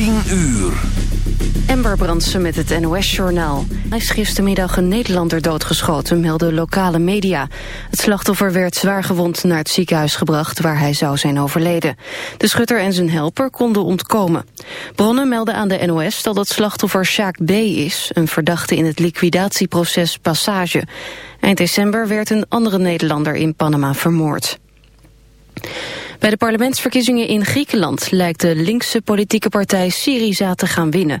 10 uur. Ember Brandsen met het NOS-journaal. Hij is gistermiddag een Nederlander doodgeschoten, melden lokale media. Het slachtoffer werd zwaargewond naar het ziekenhuis gebracht... waar hij zou zijn overleden. De schutter en zijn helper konden ontkomen. Bronnen melden aan de NOS dat het slachtoffer Sjaak B. is... een verdachte in het liquidatieproces Passage. Eind december werd een andere Nederlander in Panama vermoord. Bij de parlementsverkiezingen in Griekenland lijkt de linkse politieke partij Syriza te gaan winnen.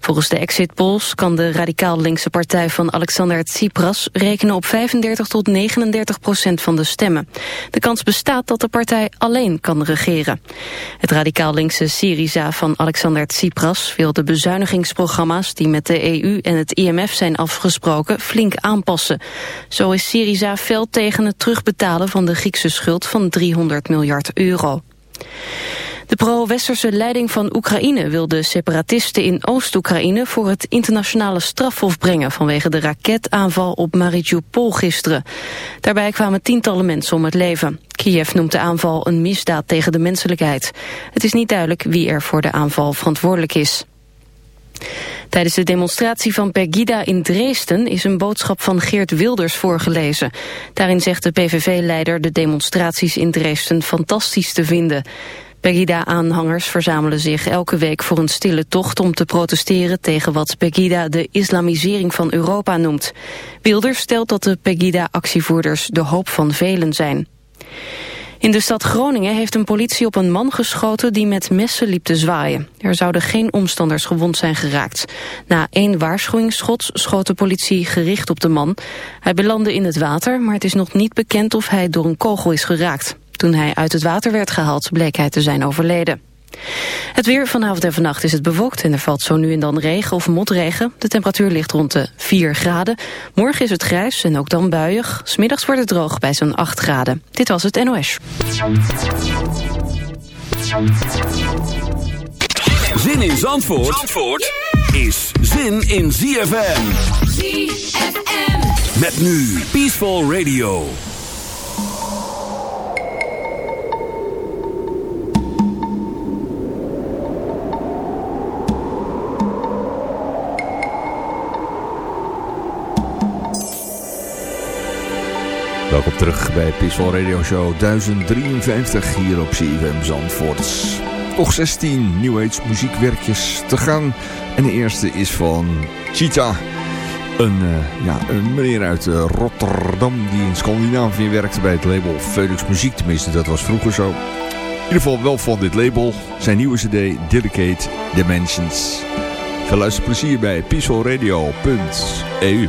Volgens de exit polls kan de radicaal-linkse partij van Alexander Tsipras rekenen op 35 tot 39 procent van de stemmen. De kans bestaat dat de partij alleen kan regeren. Het radicaal-linkse Syriza van Alexander Tsipras wil de bezuinigingsprogramma's die met de EU en het IMF zijn afgesproken flink aanpassen. Zo is Syriza fel tegen het terugbetalen van de Griekse schuld van 300 miljard euro De pro-westerse leiding van Oekraïne wil de separatisten in Oost-Oekraïne voor het internationale strafhof brengen vanwege de raketaanval op Mariupol gisteren. Daarbij kwamen tientallen mensen om het leven. Kiev noemt de aanval een misdaad tegen de menselijkheid. Het is niet duidelijk wie er voor de aanval verantwoordelijk is. Tijdens de demonstratie van Pegida in Dresden is een boodschap van Geert Wilders voorgelezen. Daarin zegt de PVV-leider de demonstraties in Dresden fantastisch te vinden. Pegida-aanhangers verzamelen zich elke week voor een stille tocht om te protesteren tegen wat Pegida de islamisering van Europa noemt. Wilders stelt dat de Pegida-actievoerders de hoop van velen zijn. In de stad Groningen heeft een politie op een man geschoten die met messen liep te zwaaien. Er zouden geen omstanders gewond zijn geraakt. Na één waarschuwingsschot schoot de politie gericht op de man. Hij belandde in het water, maar het is nog niet bekend of hij door een kogel is geraakt. Toen hij uit het water werd gehaald bleek hij te zijn overleden. Het weer vanavond en vannacht is het bewolkt en er valt zo nu en dan regen of motregen. De temperatuur ligt rond de 4 graden. Morgen is het grijs en ook dan buiig. Smiddags wordt het droog bij zo'n 8 graden. Dit was het NOS. Zin in Zandvoort, Zandvoort is zin in ZFM. ZFM. Met nu Peaceful Radio. Welkom terug bij Peaceful Radio Show 1053 hier op CFM Zandvoort. Nog 16 New Age muziekwerkjes te gaan. En de eerste is van Cheetah. Een, uh, ja, een meneer uit uh, Rotterdam die in Scandinavië werkte bij het label Phoenix Muziek. Tenminste, dat was vroeger zo. In ieder geval wel van dit label. Zijn nieuwe cd, Dedicate Dimensions. Veel luisterplezier bij peacefulradio.eu.